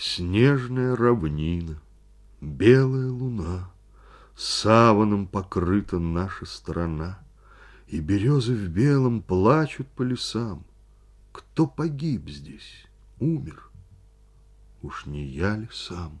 Снежная равнина, белая луна, Саваном покрыта наша страна, И березы в белом плачут по лесам. Кто погиб здесь, умер, уж не я ли сам?